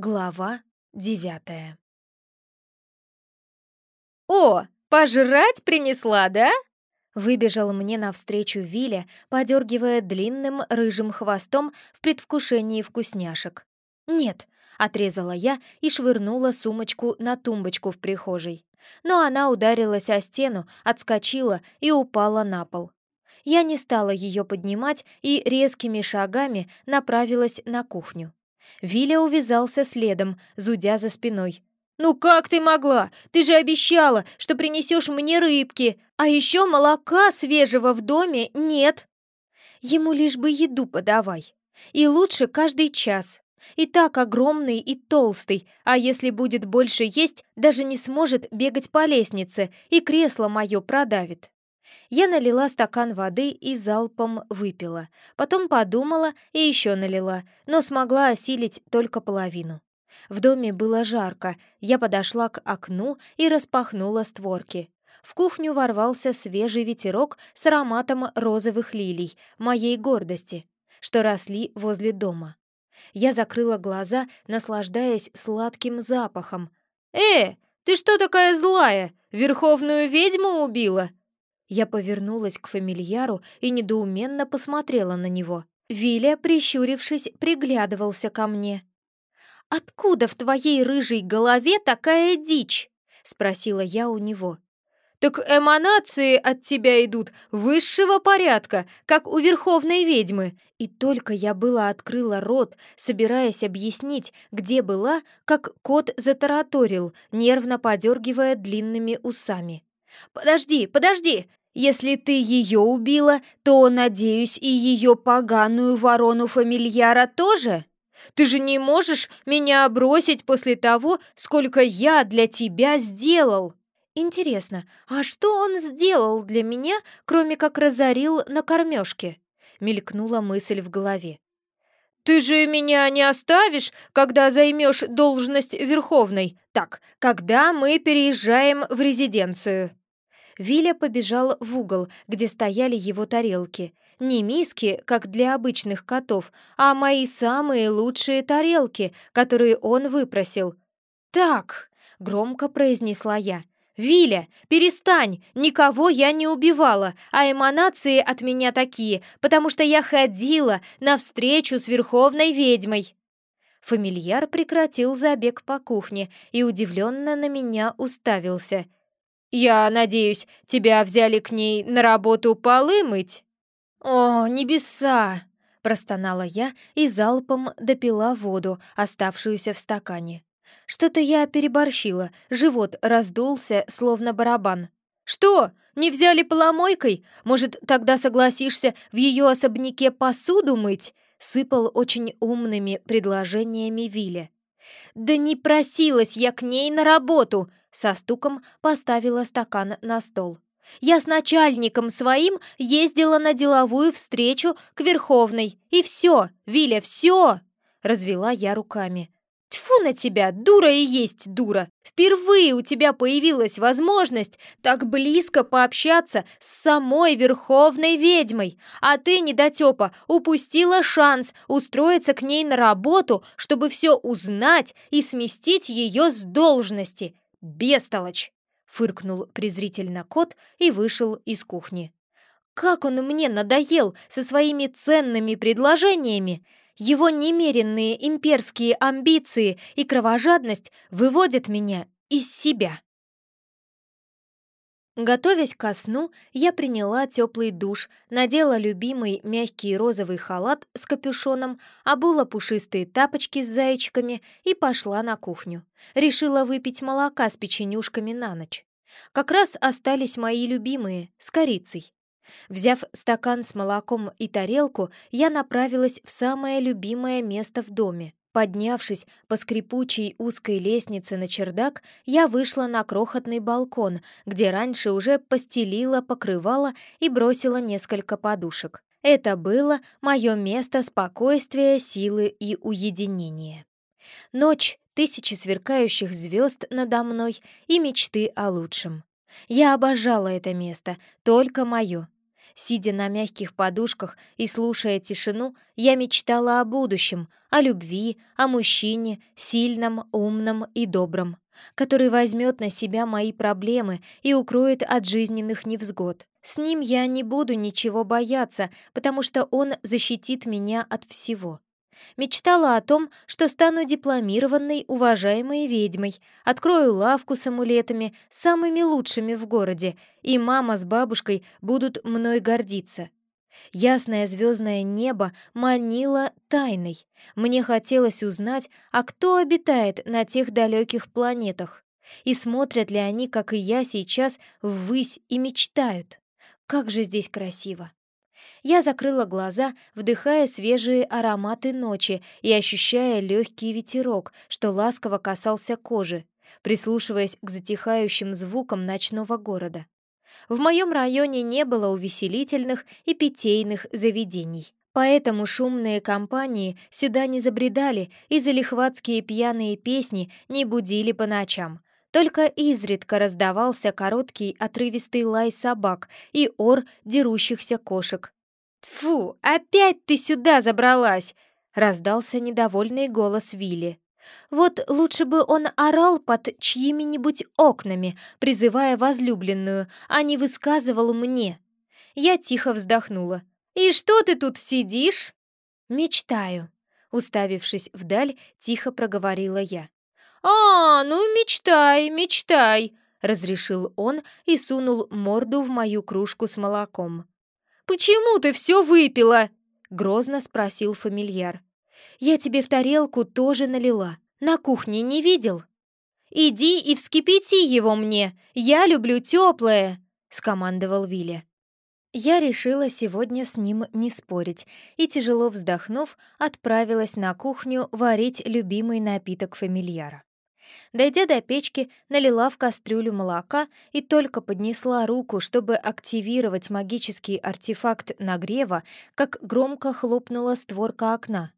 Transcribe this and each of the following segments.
Глава девятая «О, пожрать принесла, да?» Выбежал мне навстречу Виля, подергивая длинным рыжим хвостом в предвкушении вкусняшек. «Нет», — отрезала я и швырнула сумочку на тумбочку в прихожей. Но она ударилась о стену, отскочила и упала на пол. Я не стала ее поднимать и резкими шагами направилась на кухню. Виля увязался следом, зудя за спиной. «Ну как ты могла? Ты же обещала, что принесешь мне рыбки, а еще молока свежего в доме нет!» Ему лишь бы еду подавай. И лучше каждый час. И так огромный и толстый, а если будет больше есть, даже не сможет бегать по лестнице, и кресло мое продавит. Я налила стакан воды и залпом выпила. Потом подумала и еще налила, но смогла осилить только половину. В доме было жарко, я подошла к окну и распахнула створки. В кухню ворвался свежий ветерок с ароматом розовых лилий, моей гордости, что росли возле дома. Я закрыла глаза, наслаждаясь сладким запахом. «Э, ты что такая злая? Верховную ведьму убила?» Я повернулась к фамильяру и недоуменно посмотрела на него. Виля, прищурившись, приглядывался ко мне. «Откуда в твоей рыжей голове такая дичь?» — спросила я у него. «Так эманации от тебя идут высшего порядка, как у верховной ведьмы». И только я была открыла рот, собираясь объяснить, где была, как кот затараторил, нервно подергивая длинными усами. «Подожди, подожди! Если ты ее убила, то, надеюсь, и ее поганую ворону-фамильяра тоже? Ты же не можешь меня бросить после того, сколько я для тебя сделал!» «Интересно, а что он сделал для меня, кроме как разорил на кормежке?» — мелькнула мысль в голове. «Ты же меня не оставишь, когда займешь должность Верховной. Так, когда мы переезжаем в резиденцию?» Виля побежал в угол, где стояли его тарелки. Не миски, как для обычных котов, а мои самые лучшие тарелки, которые он выпросил. «Так», — громко произнесла я, — «Виля, перестань! Никого я не убивала, а эманации от меня такие, потому что я ходила на встречу с Верховной Ведьмой!» Фамильяр прекратил забег по кухне и удивленно на меня уставился — «Я надеюсь, тебя взяли к ней на работу полы мыть?» «О, небеса!» — простонала я и залпом допила воду, оставшуюся в стакане. Что-то я переборщила, живот раздулся, словно барабан. «Что, не взяли поломойкой? Может, тогда согласишься в ее особняке посуду мыть?» — сыпал очень умными предложениями Виля. «Да не просилась я к ней на работу!» Со стуком поставила стакан на стол. «Я с начальником своим ездила на деловую встречу к Верховной. И все, Виля, все!» Развела я руками. Тьфу на тебя, дура и есть дура! Впервые у тебя появилась возможность так близко пообщаться с самой Верховной Ведьмой, а ты, недотепа, упустила шанс устроиться к ней на работу, чтобы все узнать и сместить ее с должности. «Бестолочь!» — фыркнул презрительно кот и вышел из кухни. «Как он мне надоел со своими ценными предложениями! Его немеренные имперские амбиции и кровожадность выводят меня из себя!» Готовясь ко сну, я приняла теплый душ, надела любимый мягкий розовый халат с капюшоном, обула пушистые тапочки с зайчиками и пошла на кухню. Решила выпить молока с печенюшками на ночь. Как раз остались мои любимые, с корицей. Взяв стакан с молоком и тарелку, я направилась в самое любимое место в доме Поднявшись по скрипучей узкой лестнице на чердак, я вышла на крохотный балкон, где раньше уже постелила покрывало и бросила несколько подушек. Это было мое место спокойствия, силы и уединения. Ночь, тысячи сверкающих звезд надо мной и мечты о лучшем. Я обожала это место, только мое. Сидя на мягких подушках и слушая тишину, я мечтала о будущем, о любви, о мужчине, сильном, умном и добром, который возьмет на себя мои проблемы и укроет от жизненных невзгод. С ним я не буду ничего бояться, потому что он защитит меня от всего. Мечтала о том, что стану дипломированной, уважаемой ведьмой, открою лавку с амулетами, самыми лучшими в городе, и мама с бабушкой будут мной гордиться. Ясное звездное небо манило тайной. Мне хотелось узнать, а кто обитает на тех далеких планетах, и смотрят ли они, как и я сейчас, ввысь и мечтают. Как же здесь красиво! Я закрыла глаза, вдыхая свежие ароматы ночи и ощущая легкий ветерок, что ласково касался кожи, прислушиваясь к затихающим звукам ночного города. В моем районе не было увеселительных и питейных заведений. Поэтому шумные компании сюда не забредали и залихватские пьяные песни не будили по ночам. Только изредка раздавался короткий отрывистый лай собак и ор дерущихся кошек. «Тьфу, опять ты сюда забралась!» — раздался недовольный голос Вилли. Вот лучше бы он орал под чьими-нибудь окнами, призывая возлюбленную, а не высказывал мне. Я тихо вздохнула. «И что ты тут сидишь?» «Мечтаю», — уставившись вдаль, тихо проговорила я. «А, ну мечтай, мечтай», — разрешил он и сунул морду в мою кружку с молоком. «Почему ты все выпила?» — грозно спросил фамильяр. «Я тебе в тарелку тоже налила. На кухне не видел?» «Иди и вскипяти его мне! Я люблю теплое!» — скомандовал Вилли. Я решила сегодня с ним не спорить и, тяжело вздохнув, отправилась на кухню варить любимый напиток фамильяра. Дойдя до печки, налила в кастрюлю молока и только поднесла руку, чтобы активировать магический артефакт нагрева, как громко хлопнула створка окна.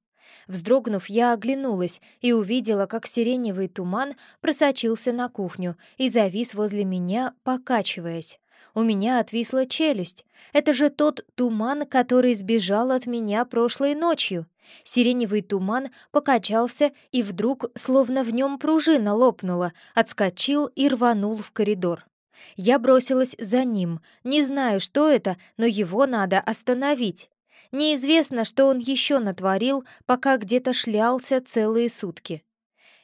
Вздрогнув, я оглянулась и увидела, как сиреневый туман просочился на кухню и завис возле меня, покачиваясь. У меня отвисла челюсть. Это же тот туман, который сбежал от меня прошлой ночью. Сиреневый туман покачался и вдруг, словно в нем пружина лопнула, отскочил и рванул в коридор. Я бросилась за ним. Не знаю, что это, но его надо остановить. Неизвестно, что он еще натворил, пока где-то шлялся целые сутки.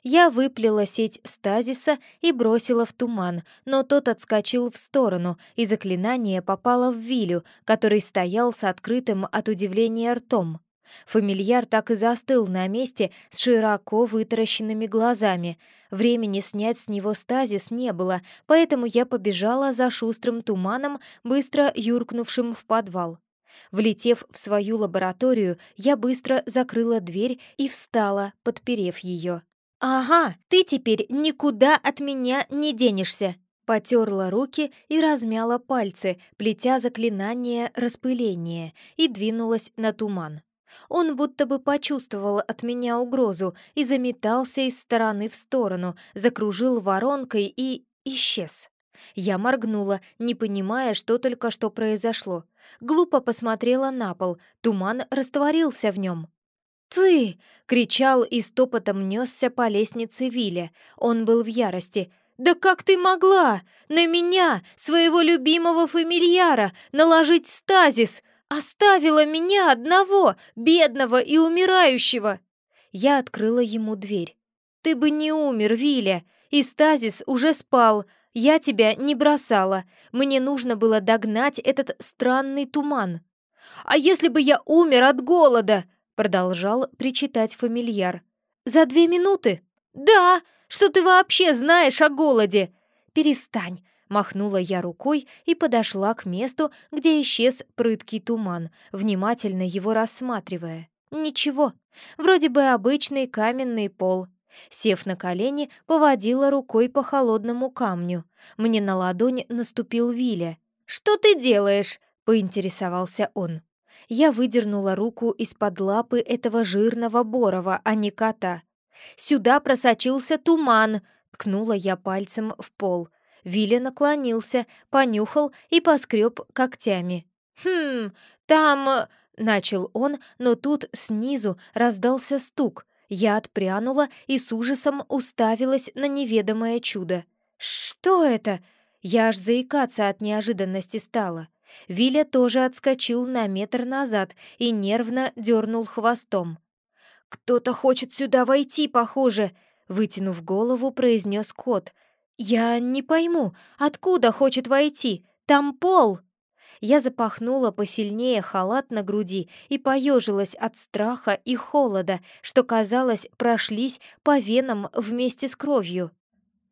Я выплела сеть стазиса и бросила в туман, но тот отскочил в сторону, и заклинание попало в Вилю, который стоял с открытым от удивления ртом. Фамильяр так и застыл на месте с широко вытаращенными глазами. Времени снять с него стазис не было, поэтому я побежала за шустрым туманом, быстро юркнувшим в подвал. Влетев в свою лабораторию, я быстро закрыла дверь и встала, подперев ее. «Ага, ты теперь никуда от меня не денешься!» Потерла руки и размяла пальцы, плетя заклинание распыления, и двинулась на туман. Он будто бы почувствовал от меня угрозу и заметался из стороны в сторону, закружил воронкой и исчез. Я моргнула, не понимая, что только что произошло. Глупо посмотрела на пол, туман растворился в нем. «Ты!» — кричал и стопотом несся по лестнице Вилля. Он был в ярости. «Да как ты могла? На меня, своего любимого фамильяра, наложить стазис? Оставила меня одного, бедного и умирающего!» Я открыла ему дверь. «Ты бы не умер, Виля, и стазис уже спал. Я тебя не бросала. Мне нужно было догнать этот странный туман». «А если бы я умер от голода?» Продолжал причитать фамильяр. «За две минуты?» «Да! Что ты вообще знаешь о голоде?» «Перестань!» Махнула я рукой и подошла к месту, где исчез прыткий туман, внимательно его рассматривая. Ничего, вроде бы обычный каменный пол. Сев на колени, поводила рукой по холодному камню. Мне на ладонь наступил Виля. «Что ты делаешь?» — поинтересовался он. Я выдернула руку из-под лапы этого жирного борова, а не кота. «Сюда просочился туман!» — ткнула я пальцем в пол. Вилли наклонился, понюхал и поскреб когтями. «Хм, там...» э, — начал он, но тут снизу раздался стук. Я отпрянула и с ужасом уставилась на неведомое чудо. «Что это?» Я аж заикаться от неожиданности стала. Виля тоже отскочил на метр назад и нервно дернул хвостом. «Кто-то хочет сюда войти, похоже!» Вытянув голову, произнес кот. «Я не пойму, откуда хочет войти? Там пол!» Я запахнула посильнее халат на груди и поежилась от страха и холода, что, казалось, прошлись по венам вместе с кровью.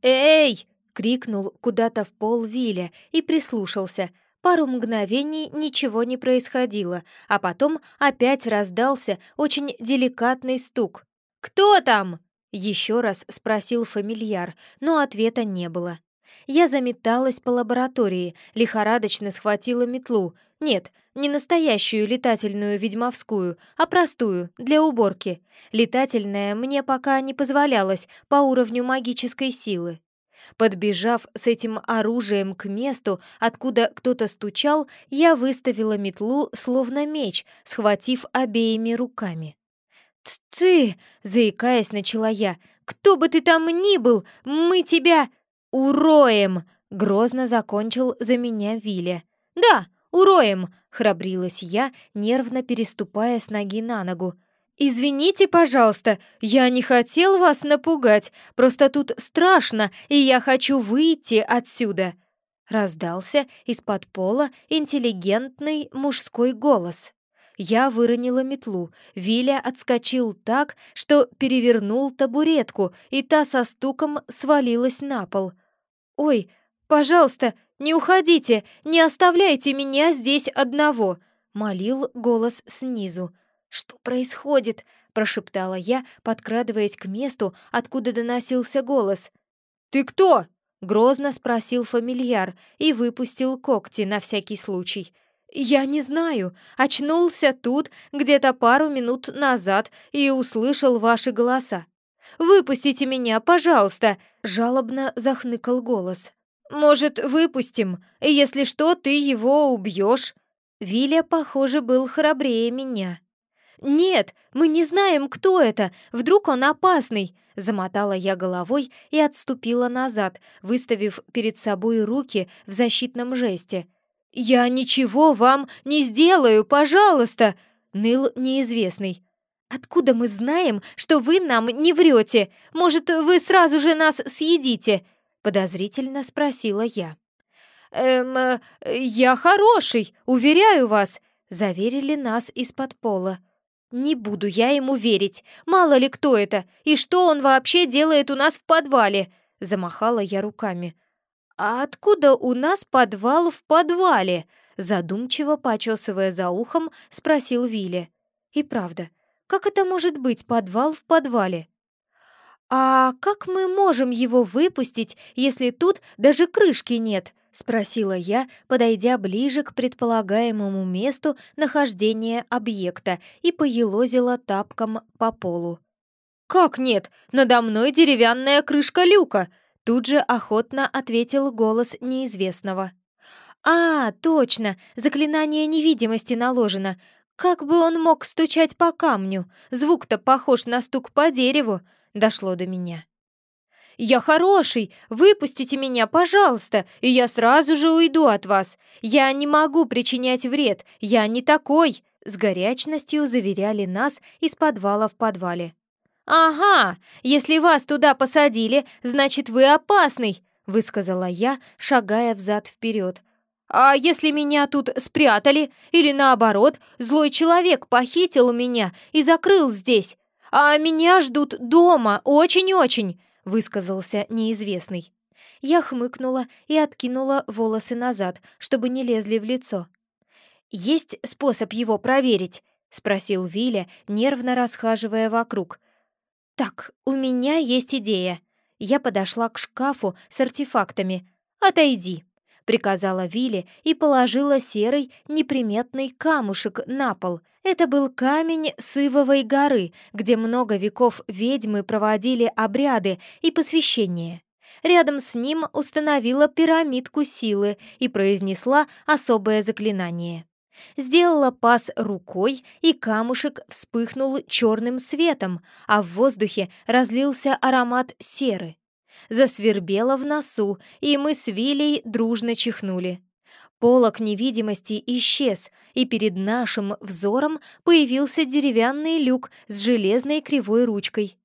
«Эй!» — крикнул куда-то в пол Виля и прислушался. Пару мгновений ничего не происходило, а потом опять раздался очень деликатный стук. «Кто там?» — еще раз спросил фамильяр, но ответа не было. Я заметалась по лаборатории, лихорадочно схватила метлу. Нет, не настоящую летательную ведьмовскую, а простую, для уборки. Летательная мне пока не позволялась по уровню магической силы. Подбежав с этим оружием к месту, откуда кто-то стучал, я выставила метлу, словно меч, схватив обеими руками. «Ты!» — заикаясь, начала я. «Кто бы ты там ни был, мы тебя...» «Уроем!» — грозно закончил за меня Виля. «Да, уроем!» — храбрилась я, нервно переступая с ноги на ногу. «Извините, пожалуйста, я не хотел вас напугать, просто тут страшно, и я хочу выйти отсюда!» Раздался из-под пола интеллигентный мужской голос. Я выронила метлу. Виля отскочил так, что перевернул табуретку, и та со стуком свалилась на пол — «Ой, пожалуйста, не уходите, не оставляйте меня здесь одного!» — молил голос снизу. «Что происходит?» — прошептала я, подкрадываясь к месту, откуда доносился голос. «Ты кто?» — грозно спросил фамильяр и выпустил когти на всякий случай. «Я не знаю. Очнулся тут где-то пару минут назад и услышал ваши голоса. Выпустите меня, пожалуйста!» — жалобно захныкал голос. «Может, выпустим? Если что, ты его убьешь?» Виля, похоже, был храбрее меня. «Нет, мы не знаем, кто это. Вдруг он опасный?» Замотала я головой и отступила назад, выставив перед собой руки в защитном жесте. «Я ничего вам не сделаю, пожалуйста!» — ныл неизвестный. «Откуда мы знаем, что вы нам не врете? Может, вы сразу же нас съедите?» — подозрительно спросила я. «Эм, э, я хороший, уверяю вас», — заверили нас из-под пола. «Не буду я ему верить. Мало ли кто это, и что он вообще делает у нас в подвале?» — замахала я руками. «А откуда у нас подвал в подвале?» Задумчиво, почесывая за ухом, спросил Вилли. «И правда, как это может быть подвал в подвале? «А как мы можем его выпустить, если тут даже крышки нет?» — спросила я, подойдя ближе к предполагаемому месту нахождения объекта и поелозила тапком по полу. «Как нет? Надо мной деревянная крышка люка!» Тут же охотно ответил голос неизвестного. «А, точно! Заклинание невидимости наложено. Как бы он мог стучать по камню? Звук-то похож на стук по дереву. Дошло до меня. «Я хороший! Выпустите меня, пожалуйста, и я сразу же уйду от вас! Я не могу причинять вред! Я не такой!» С горячностью заверяли нас из подвала в подвале. «Ага, если вас туда посадили, значит, вы опасный!» высказала я, шагая взад-вперед, а если меня тут спрятали? Или наоборот, злой человек похитил меня и закрыл здесь? А меня ждут дома, очень-очень!» — высказался неизвестный. Я хмыкнула и откинула волосы назад, чтобы не лезли в лицо. «Есть способ его проверить?» — спросил Виля, нервно расхаживая вокруг. «Так, у меня есть идея». Я подошла к шкафу с артефактами. «Отойди», — приказала Вилли и положила серый неприметный камушек на пол. Это был камень Сывовой горы, где много веков ведьмы проводили обряды и посвящения. Рядом с ним установила пирамидку силы и произнесла особое заклинание. Сделала пас рукой, и камушек вспыхнул черным светом, а в воздухе разлился аромат серы. Засвербело в носу, и мы с Вилей дружно чихнули. Полок невидимости исчез, и перед нашим взором появился деревянный люк с железной кривой ручкой.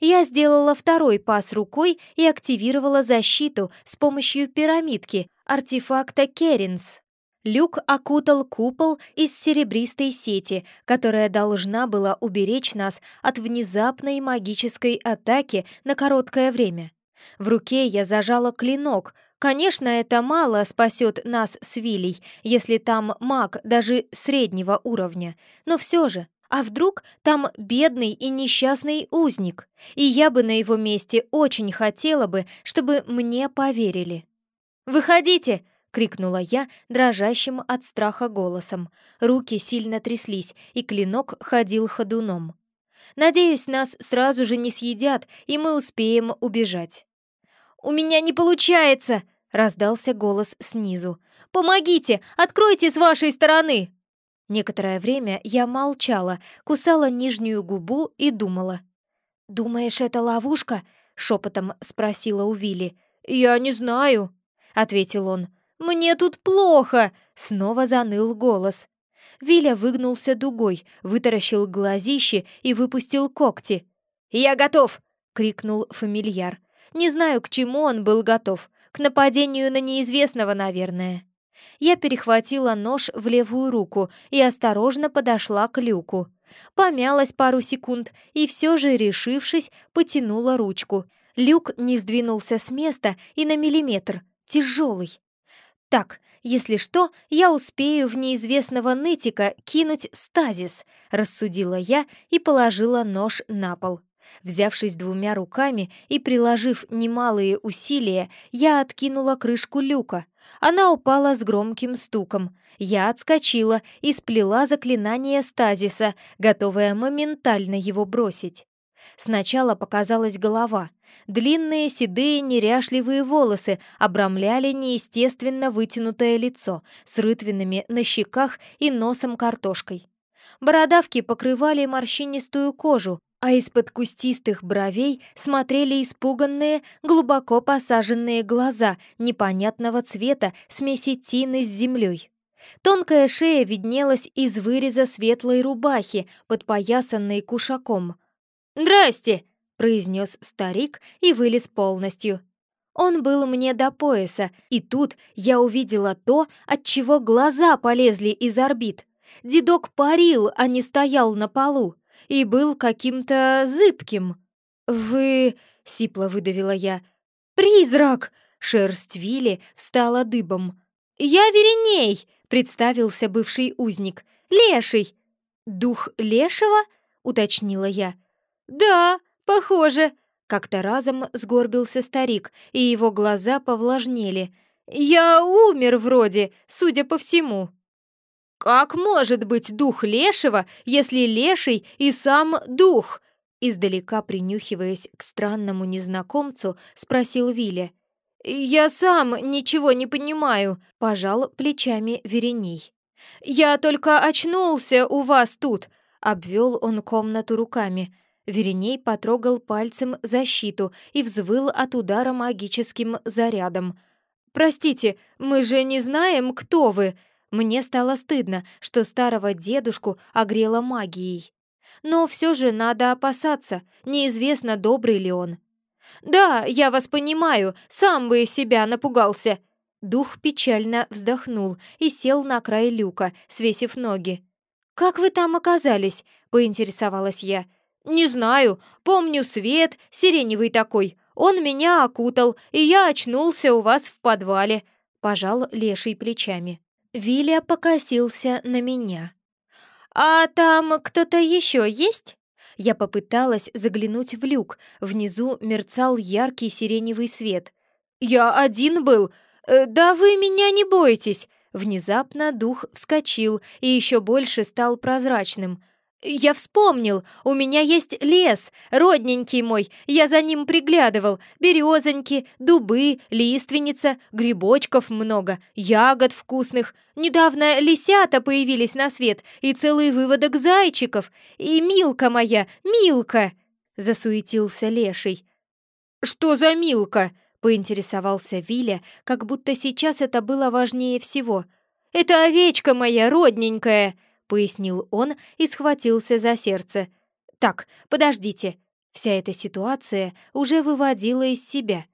Я сделала второй пас рукой и активировала защиту с помощью пирамидки, артефакта Керенс. Люк окутал купол из серебристой сети, которая должна была уберечь нас от внезапной магической атаки на короткое время. В руке я зажала клинок. Конечно, это мало спасет нас с Вилей, если там маг даже среднего уровня, но все же а вдруг там бедный и несчастный узник? И я бы на его месте очень хотела бы, чтобы мне поверили. «Выходите!» — крикнула я, дрожащим от страха голосом. Руки сильно тряслись, и клинок ходил ходуном. «Надеюсь, нас сразу же не съедят, и мы успеем убежать». «У меня не получается!» — раздался голос снизу. «Помогите! Откройте с вашей стороны!» Некоторое время я молчала, кусала нижнюю губу и думала. «Думаешь, это ловушка?» — шепотом спросила у Вилли. «Я не знаю», — ответил он. «Мне тут плохо!» — снова заныл голос. Виля выгнулся дугой, вытаращил глазище и выпустил когти. «Я готов!» — крикнул фамильяр. Не знаю, к чему он был готов. К нападению на неизвестного, наверное. Я перехватила нож в левую руку и осторожно подошла к люку. Помялась пару секунд и все же, решившись, потянула ручку. Люк не сдвинулся с места и на миллиметр. Тяжелый. Так, если что, я успею в неизвестного нытика кинуть стазис, рассудила я и положила нож на пол. Взявшись двумя руками и приложив немалые усилия, я откинула крышку люка. Она упала с громким стуком. Я отскочила и сплела заклинание стазиса, готовая моментально его бросить. Сначала показалась голова. Длинные, седые, неряшливые волосы обрамляли неестественно вытянутое лицо с рытвинами на щеках и носом картошкой. Бородавки покрывали морщинистую кожу, а из-под кустистых бровей смотрели испуганные, глубоко посаженные глаза непонятного цвета смеси тины с землей. Тонкая шея виднелась из выреза светлой рубахи, подпоясанной кушаком. «Здрасте!» — произнес старик и вылез полностью. Он был мне до пояса, и тут я увидела то, от чего глаза полезли из орбит. Дедок парил, а не стоял на полу и был каким-то зыбким. «Вы...» — сипло выдавила я. «Призрак!» — шерсть Вилли встала дыбом. «Я Вереней!» — представился бывший узник. «Леший!» «Дух Лешего?» — уточнила я. «Да, похоже!» — как-то разом сгорбился старик, и его глаза повлажнели. «Я умер вроде, судя по всему!» «Как может быть дух лешего, если леший и сам дух?» Издалека принюхиваясь к странному незнакомцу, спросил Виля. «Я сам ничего не понимаю», — пожал плечами Вереней. «Я только очнулся у вас тут», — обвел он комнату руками. Вереней потрогал пальцем защиту и взвыл от удара магическим зарядом. «Простите, мы же не знаем, кто вы», мне стало стыдно, что старого дедушку огрела магией. Но все же надо опасаться, неизвестно, добрый ли он. «Да, я вас понимаю, сам бы себя напугался!» Дух печально вздохнул и сел на край люка, свесив ноги. «Как вы там оказались?» — поинтересовалась я. «Не знаю. Помню свет, сиреневый такой. Он меня окутал, и я очнулся у вас в подвале», — пожал леший плечами. Виля покосился на меня. «А там кто-то еще есть?» Я попыталась заглянуть в люк. Внизу мерцал яркий сиреневый свет. «Я один был! Э, да вы меня не бойтесь!» Внезапно дух вскочил и еще больше стал прозрачным. «Я вспомнил, у меня есть лес, родненький мой, я за ним приглядывал. Березоньки, дубы, лиственница, грибочков много, ягод вкусных. Недавно лисята появились на свет и целый выводок зайчиков. И Милка моя, Милка!» — засуетился леший. «Что за Милка?» — поинтересовался Виля, как будто сейчас это было важнее всего. «Это овечка моя родненькая!» — пояснил он и схватился за сердце. «Так, подождите». Вся эта ситуация уже выводила из себя.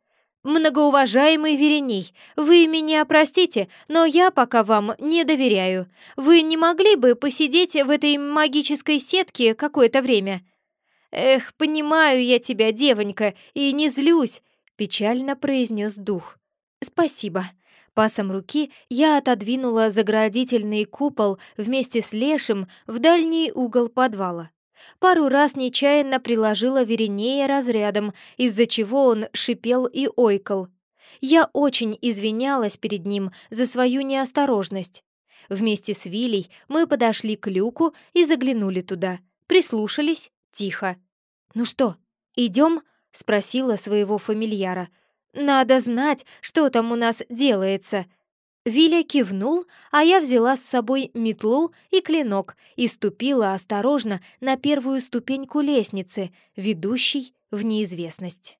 «Многоуважаемый Вереней, вы меня простите, но я пока вам не доверяю. Вы не могли бы посидеть в этой магической сетке какое-то время?» «Эх, понимаю я тебя, девонька, и не злюсь», — печально произнес дух. «Спасибо», Пасом руки я отодвинула заградительный купол вместе с лешим в дальний угол подвала. Пару раз нечаянно приложила Веринея разрядом, из-за чего он шипел и ойкал. Я очень извинялась перед ним за свою неосторожность. Вместе с Вилей мы подошли к люку и заглянули туда. Прислушались тихо. «Ну что, идем?» — спросила своего фамильяра — надо знать, что там у нас делается». Виля кивнул, а я взяла с собой метлу и клинок и ступила осторожно на первую ступеньку лестницы, ведущей в неизвестность.